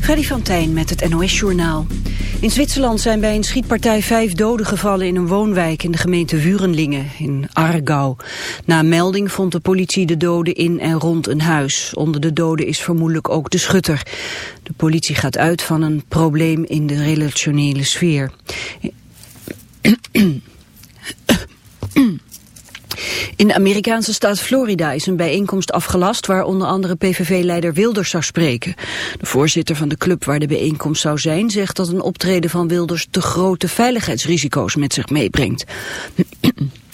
Freddy van Tijn met het NOS-journaal. In Zwitserland zijn bij een schietpartij vijf doden gevallen in een woonwijk in de gemeente Wurenlingen in Aargau. Na melding vond de politie de doden in en rond een huis. Onder de doden is vermoedelijk ook de schutter. De politie gaat uit van een probleem in de relationele sfeer. In de Amerikaanse staat Florida is een bijeenkomst afgelast waar onder andere PVV-leider Wilders zou spreken. De voorzitter van de club waar de bijeenkomst zou zijn zegt dat een optreden van Wilders te grote veiligheidsrisico's met zich meebrengt.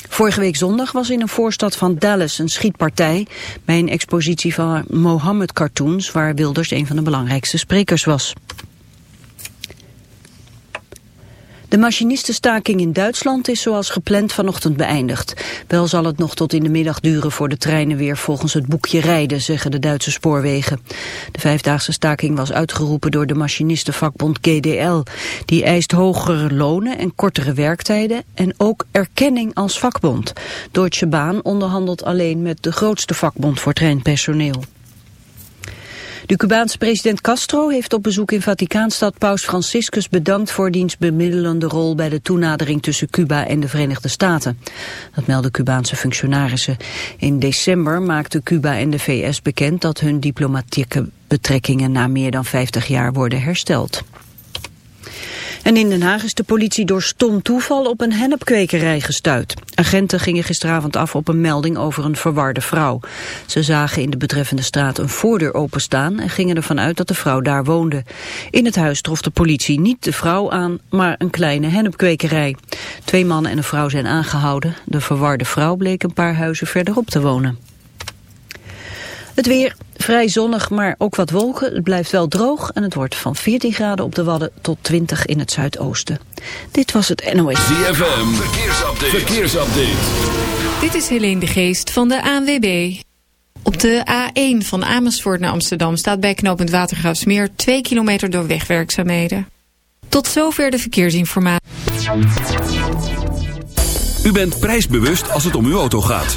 Vorige week zondag was in een voorstad van Dallas een schietpartij bij een expositie van Mohammed-cartoons waar Wilders een van de belangrijkste sprekers was. De machinistenstaking in Duitsland is zoals gepland vanochtend beëindigd. Wel zal het nog tot in de middag duren voor de treinen weer volgens het boekje rijden, zeggen de Duitse spoorwegen. De vijfdaagse staking was uitgeroepen door de machinistenvakbond GDL. Die eist hogere lonen en kortere werktijden en ook erkenning als vakbond. Deutsche Bahn onderhandelt alleen met de grootste vakbond voor treinpersoneel. De Cubaanse president Castro heeft op bezoek in Vaticaanstad Paus Franciscus bedankt voor diens bemiddelende rol bij de toenadering tussen Cuba en de Verenigde Staten. Dat melden Cubaanse functionarissen. In december maakten Cuba en de VS bekend dat hun diplomatieke betrekkingen na meer dan 50 jaar worden hersteld. En in Den Haag is de politie door stom toeval op een hennepkwekerij gestuurd. Agenten gingen gisteravond af op een melding over een verwarde vrouw. Ze zagen in de betreffende straat een voordeur openstaan en gingen ervan uit dat de vrouw daar woonde. In het huis trof de politie niet de vrouw aan, maar een kleine hennepkwekerij. Twee mannen en een vrouw zijn aangehouden. De verwarde vrouw bleek een paar huizen verderop te wonen. Het weer vrij zonnig, maar ook wat wolken. Het blijft wel droog en het wordt van 14 graden op de Wadden tot 20 in het zuidoosten. Dit was het NOS. ZFM, verkeersupdate. verkeersupdate. Dit is Helene de Geest van de ANWB. Op de A1 van Amersfoort naar Amsterdam staat bij knooppunt Watergraafsmeer 2 kilometer door wegwerkzaamheden. Tot zover de verkeersinformatie. U bent prijsbewust als het om uw auto gaat.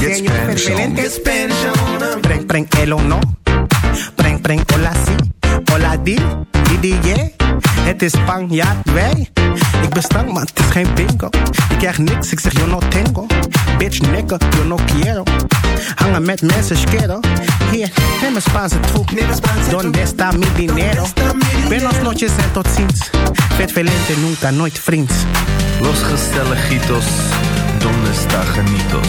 Get Spanish. On. Get Spanish on. Preng, preng, el o no. Preng, preng, hola si. Hola di, di, di, yeah. Het is Spanjaard, wij. Ik ben stank, maar het is geen bingo. Ik krijg niks, ik zeg yo no tengo. Bitch, nigga, yo no quiero. Hangen met mensen, schero. Hier, neem een Spaanse troep. Donde está mi dinero? Buenos noches en tot ziens. Vet velente, nunca, nooit vriends. Los gezelligitos, donde está genitos?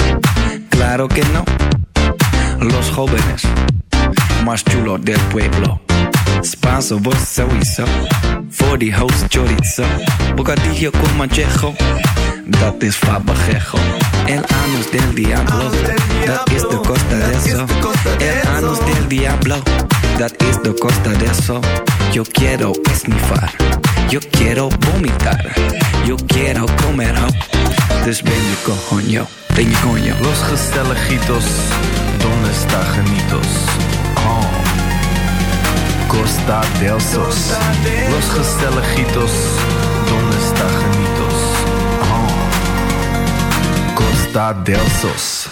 Claro que no. Los jóvenes más chulos del pueblo. Spanso, vos sowieso. Die host chorizo. Bocadillo con manchejo. Dat is fabajejo. El anus del diablo. Dat is de costa de eso. El anus del diablo. Dat is de costa de eso. Yo quiero esnifar. Yo quiero vomitar. Yo quiero comer ho. Dus ben je coño. Ben je coño. Los gezelligitos, donde está genitos? Oh. Costa del Sos. Los gezelligitos, donde está genitos? Oh. Costa del Sos.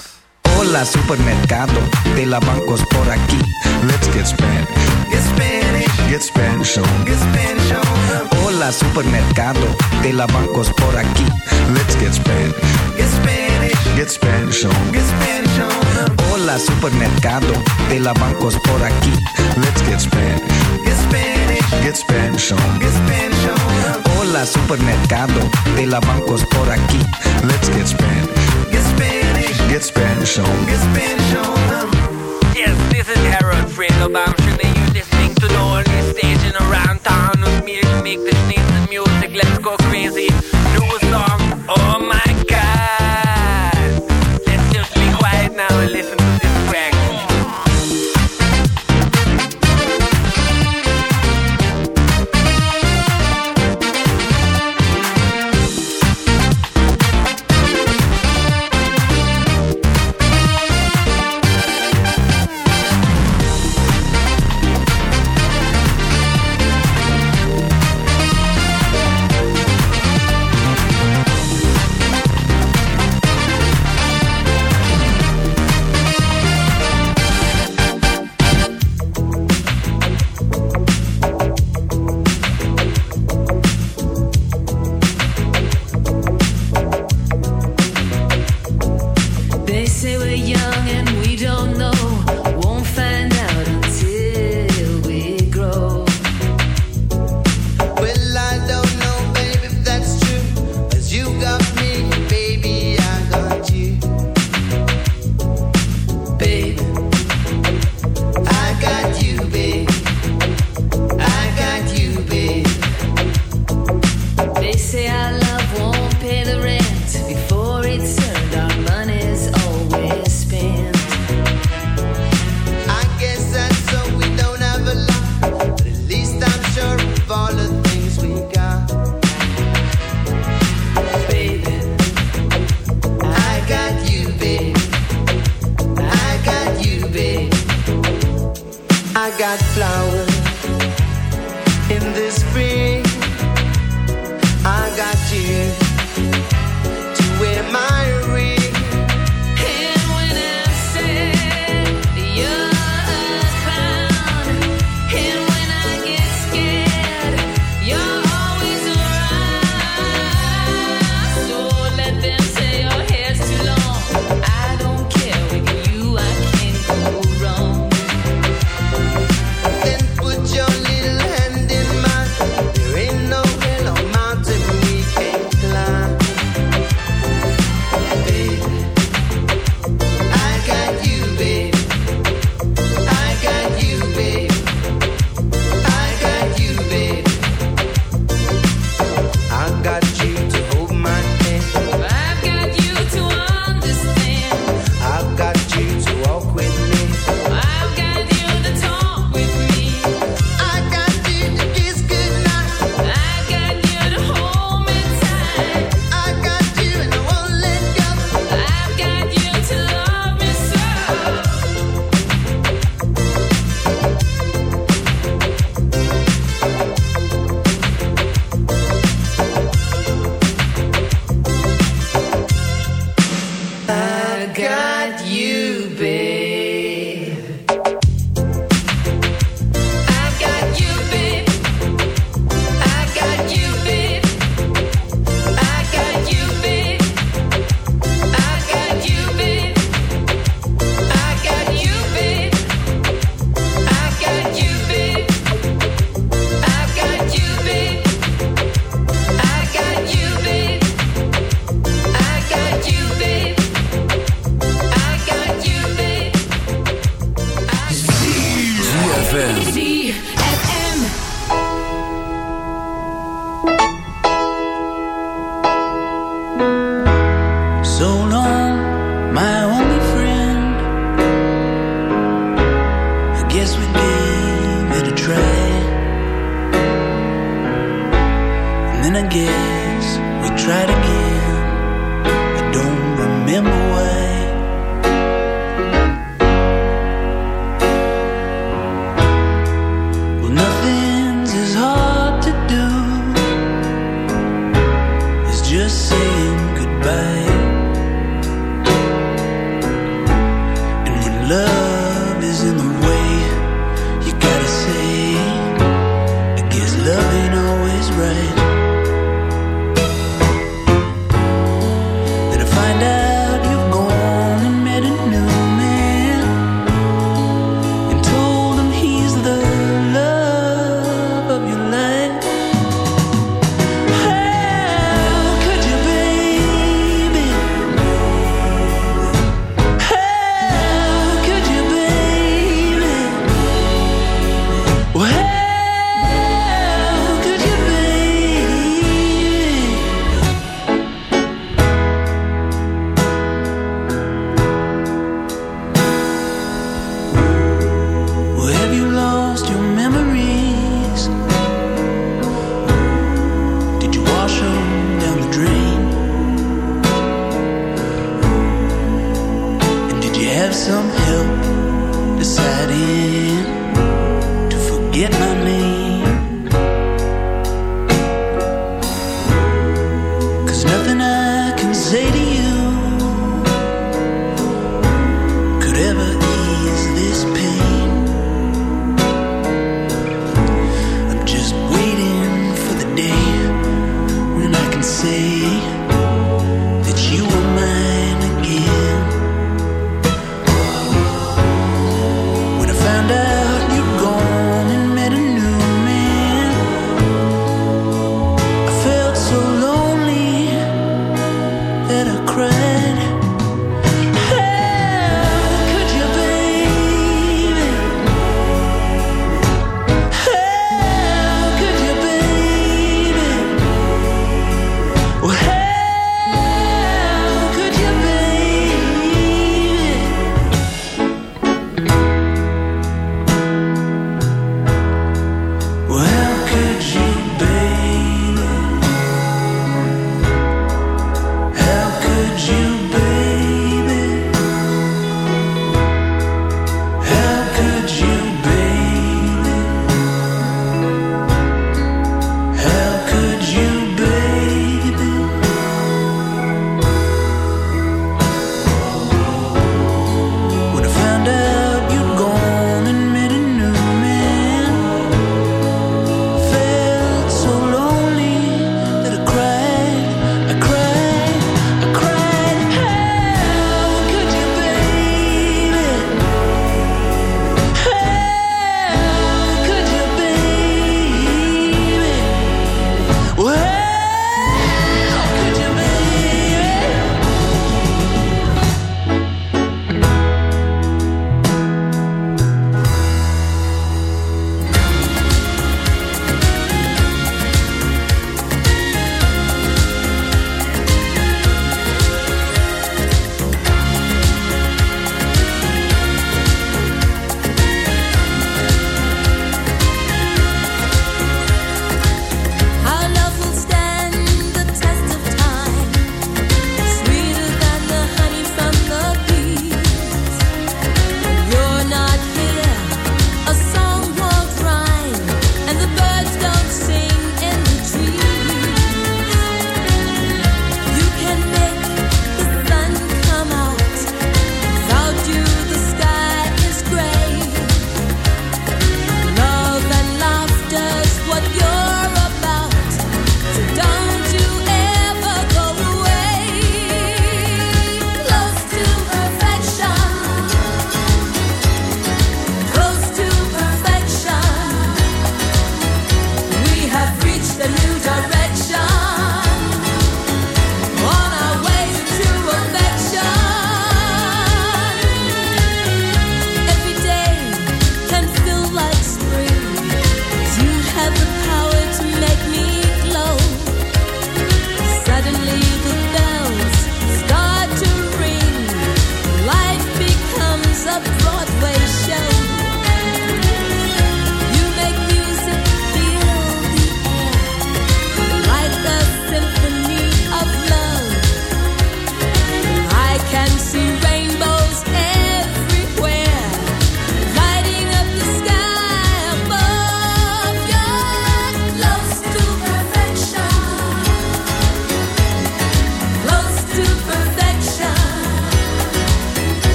Hola, supermercado. De la bancos por aquí. Let's get Spanish. Get Spanish. Get Spanish on. Get Spanish on 'em. Hola, supermercado. De la bancos por aquí. Let's get Spanish. Get Spanish. Get Spanish on. Get Spanish on 'em. Hola, supermercado. De la bancos por aquí. Let's get Spanish. Get Spanish. Get Spanish on. Get Spanish on 'em. Hola, supermercado. De la bancos por aquí. Let's get Spanish. Get Spanish. Get Spanish on. Get Spanish on 'em. Yes, this is Harold Fredo Bamshin and you're listening to the only station around town with me make beneath the mule.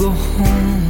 go home.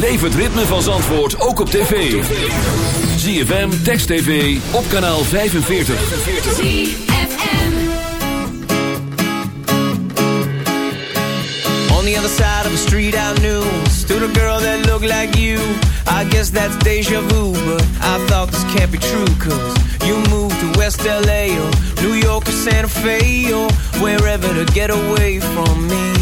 Beleef ritme van Zandvoort ook op tv. ZFM, Text TV, op kanaal 45. On the other side of the street I knew Stood a girl that looked like you I guess that's deja vu But I thought this can't be true Cause you moved to West LA Or New York or Santa Fe Or wherever to get away from me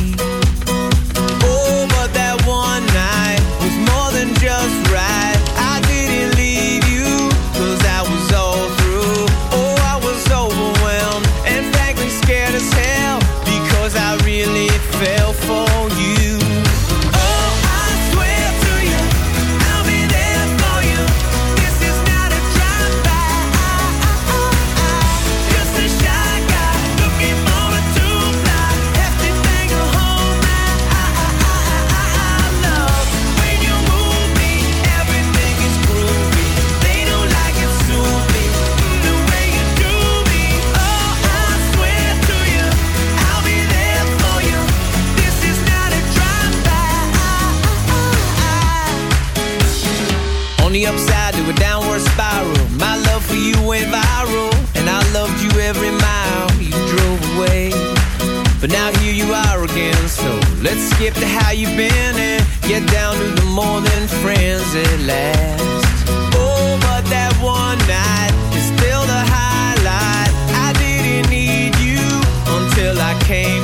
Let's skip to how you've been and get down to the morning friends at last. Oh, but that one night is still the highlight. I didn't need you until I came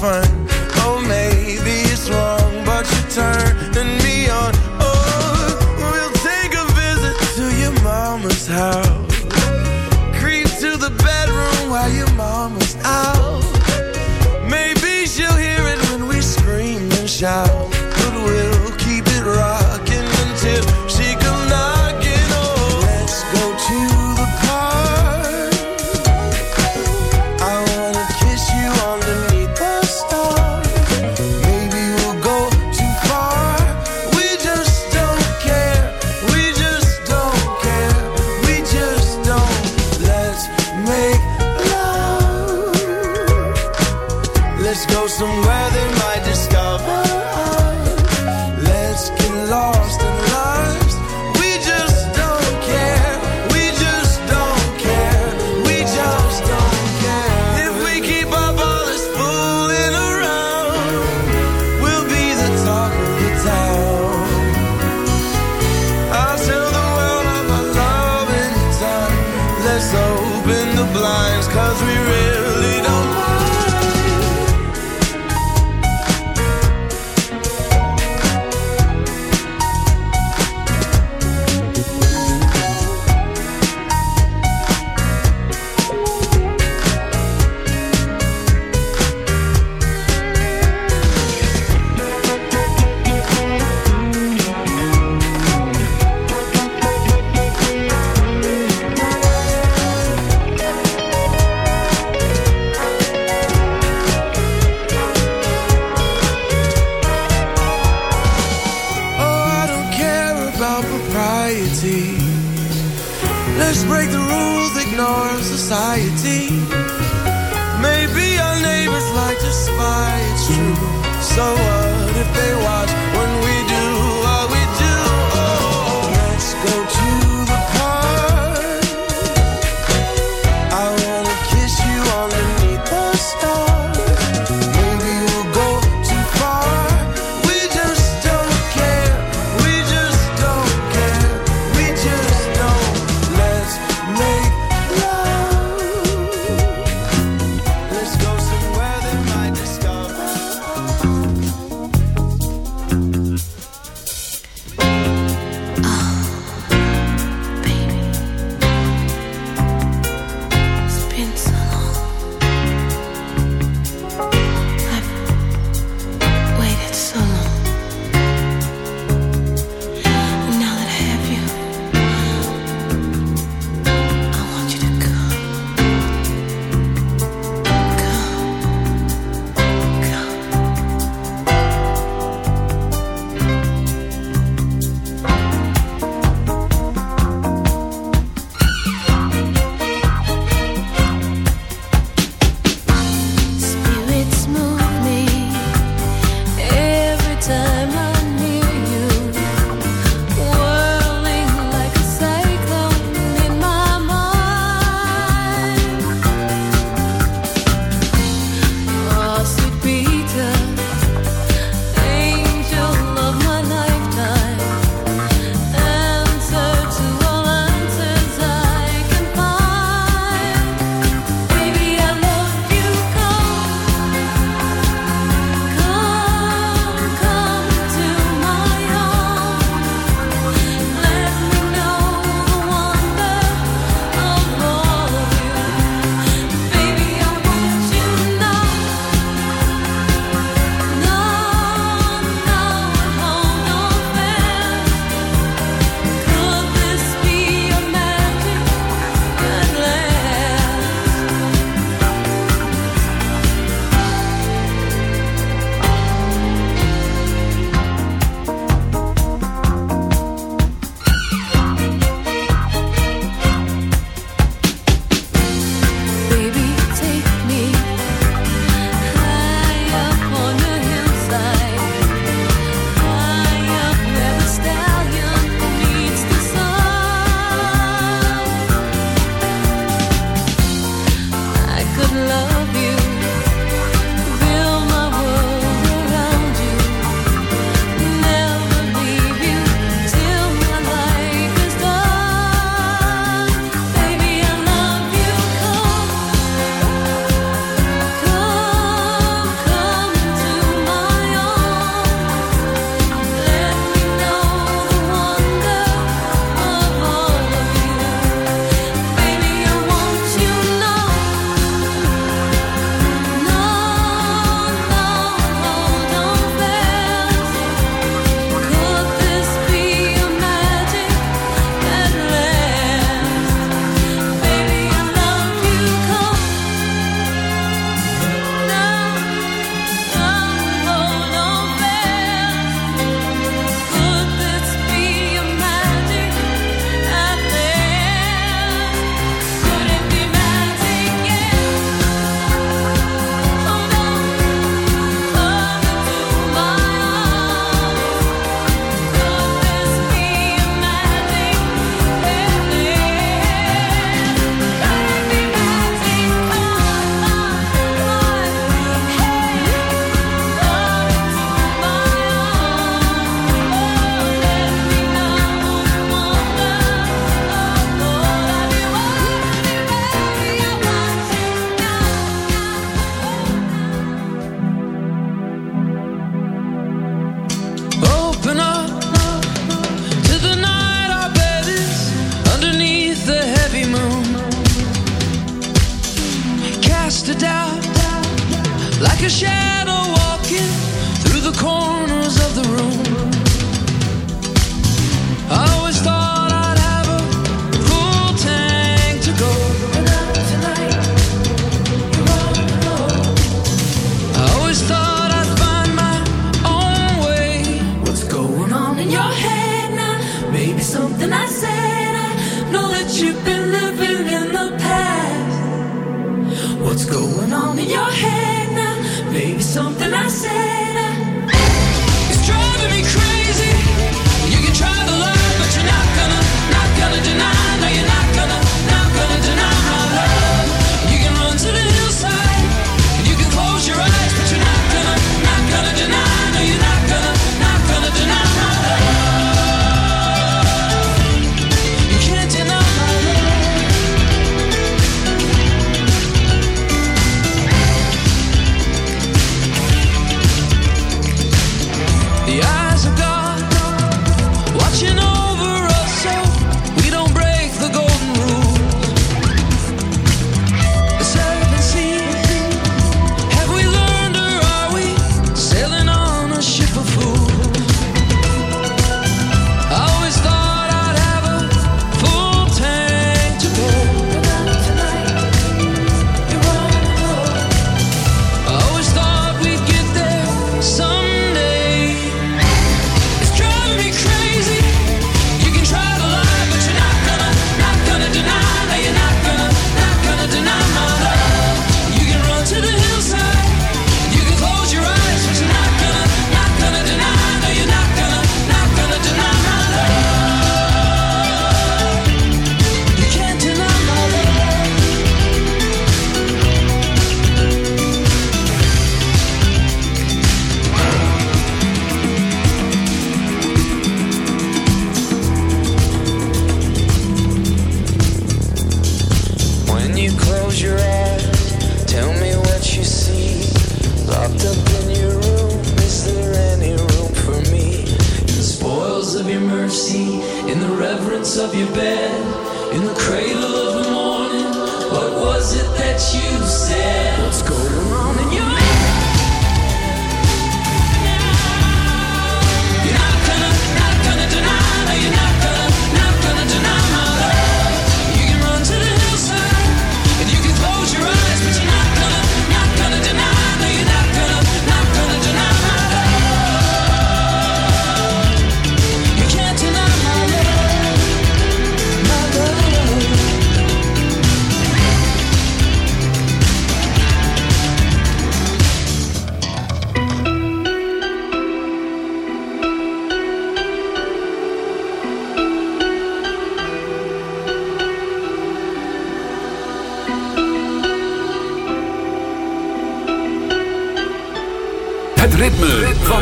fine. Let's break the rules, ignore society. Maybe our neighbors like to spy, it's true. So what if they watch?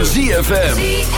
ZFM.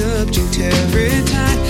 subject every time.